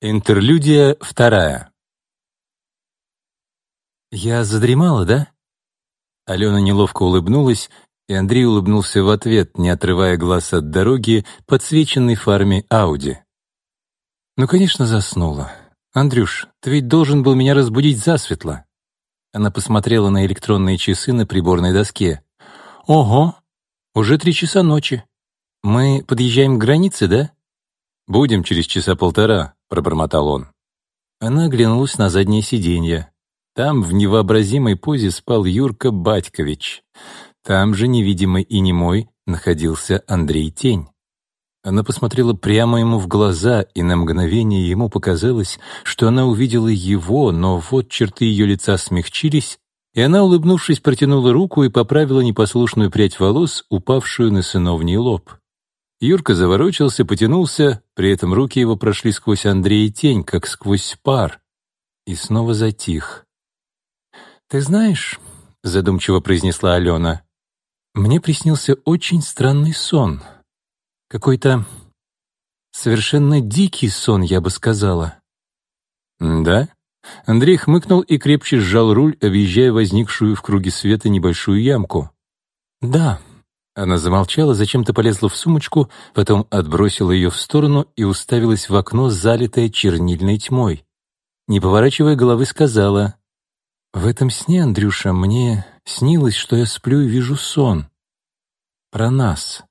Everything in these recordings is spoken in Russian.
Интерлюдия вторая. «Я задремала, да?» Алена неловко улыбнулась, и Андрей улыбнулся в ответ, не отрывая глаз от дороги, подсвеченной фарме Ауди. «Ну, конечно, заснула. Андрюш, ты ведь должен был меня разбудить засветло». Она посмотрела на электронные часы на приборной доске. «Ого, уже три часа ночи. Мы подъезжаем к границе, да?» «Будем через часа полтора», — пробормотал он. Она оглянулась на заднее сиденье. Там в невообразимой позе спал Юрка Батькович. Там же, невидимый и немой, находился Андрей Тень. Она посмотрела прямо ему в глаза, и на мгновение ему показалось, что она увидела его, но вот черты ее лица смягчились, и она, улыбнувшись, протянула руку и поправила непослушную прядь волос, упавшую на сыновний лоб. Юрка заворочился, потянулся, при этом руки его прошли сквозь Андрея тень, как сквозь пар, и снова затих. «Ты знаешь», — задумчиво произнесла Алена, — «мне приснился очень странный сон. Какой-то совершенно дикий сон, я бы сказала». «Да?» Андрей хмыкнул и крепче сжал руль, объезжая возникшую в круге света небольшую ямку. «Да», она замолчала, зачем-то полезла в сумочку, потом отбросила ее в сторону и уставилась в окно, залитое чернильной тьмой. Не поворачивая головы, сказала, «В этом сне, Андрюша, мне снилось, что я сплю и вижу сон. Про нас».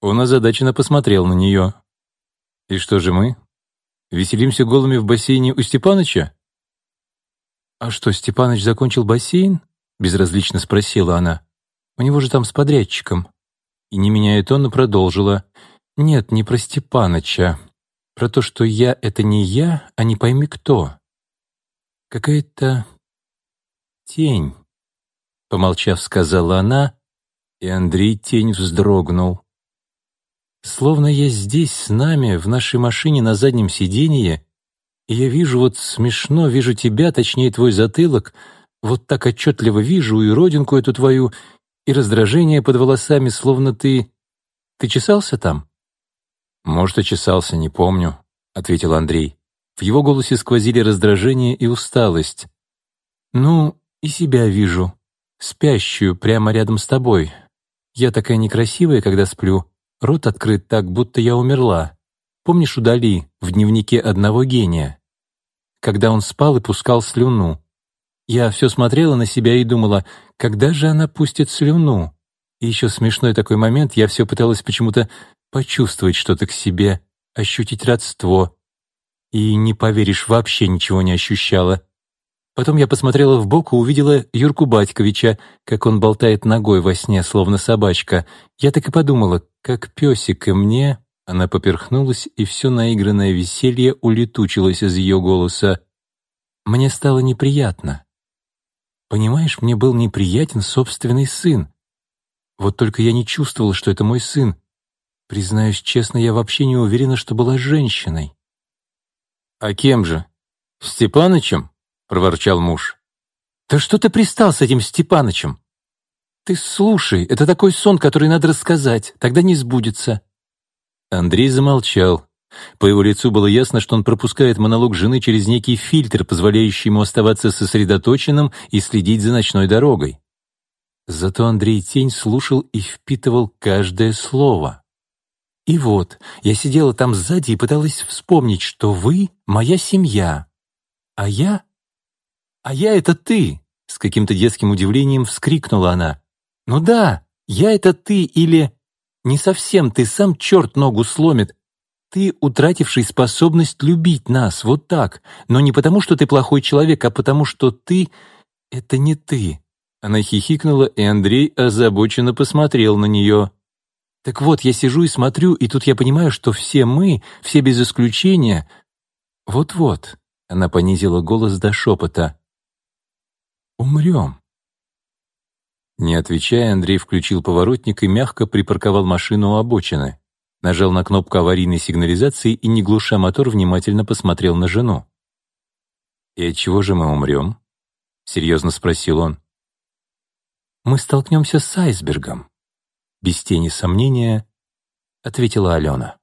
Он озадаченно посмотрел на нее. «И что же мы? Веселимся голыми в бассейне у Степаныча?» «А что, Степаныч закончил бассейн?» — безразлично спросила она. У него же там с подрядчиком». И, не меняя тона, продолжила. «Нет, не про Степаныча. Про то, что я — это не я, а не пойми кто. Какая-то тень». Помолчав, сказала она, и Андрей тень вздрогнул. «Словно я здесь с нами, в нашей машине на заднем сиденье, и я вижу вот смешно, вижу тебя, точнее твой затылок, вот так отчетливо вижу и родинку эту твою, и раздражение под волосами, словно ты... Ты чесался там?» «Может, и чесался, не помню», — ответил Андрей. В его голосе сквозили раздражение и усталость. «Ну, и себя вижу, спящую прямо рядом с тобой. Я такая некрасивая, когда сплю, рот открыт так, будто я умерла. Помнишь удали в дневнике одного гения? Когда он спал и пускал слюну. Я все смотрела на себя и думала, когда же она пустит слюну? И еще смешной такой момент, я все пыталась почему-то почувствовать что-то к себе, ощутить родство. И, не поверишь, вообще ничего не ощущала. Потом я посмотрела в бок и увидела Юрку Батьковича, как он болтает ногой во сне, словно собачка. Я так и подумала, как песик, и мне... Она поперхнулась, и все наигранное веселье улетучилось из ее голоса. Мне стало неприятно. Понимаешь, мне был неприятен собственный сын. Вот только я не чувствовал, что это мой сын. Признаюсь честно, я вообще не уверена, что была женщиной. «А кем же? Степанычем?» — проворчал муж. «Да что ты пристал с этим Степанычем? Ты слушай, это такой сон, который надо рассказать, тогда не сбудется». Андрей замолчал. По его лицу было ясно, что он пропускает монолог жены через некий фильтр, позволяющий ему оставаться сосредоточенным и следить за ночной дорогой. Зато Андрей Тень слушал и впитывал каждое слово. И вот, я сидела там сзади и пыталась вспомнить, что вы — моя семья. А я? А я — это ты! С каким-то детским удивлением вскрикнула она. Ну да, я — это ты или... Не совсем, ты сам черт ногу сломит, ты, утративший способность любить нас, вот так, но не потому, что ты плохой человек, а потому, что ты — это не ты». Она хихикнула, и Андрей озабоченно посмотрел на нее. «Так вот, я сижу и смотрю, и тут я понимаю, что все мы, все без исключения... Вот-вот», — она понизила голос до шепота, — «умрем». Не отвечая, Андрей включил поворотник и мягко припарковал машину у обочины нажал на кнопку аварийной сигнализации и, не глуша мотор, внимательно посмотрел на жену. «И от чего же мы умрем?» — серьезно спросил он. «Мы столкнемся с айсбергом», — без тени сомнения ответила Алена.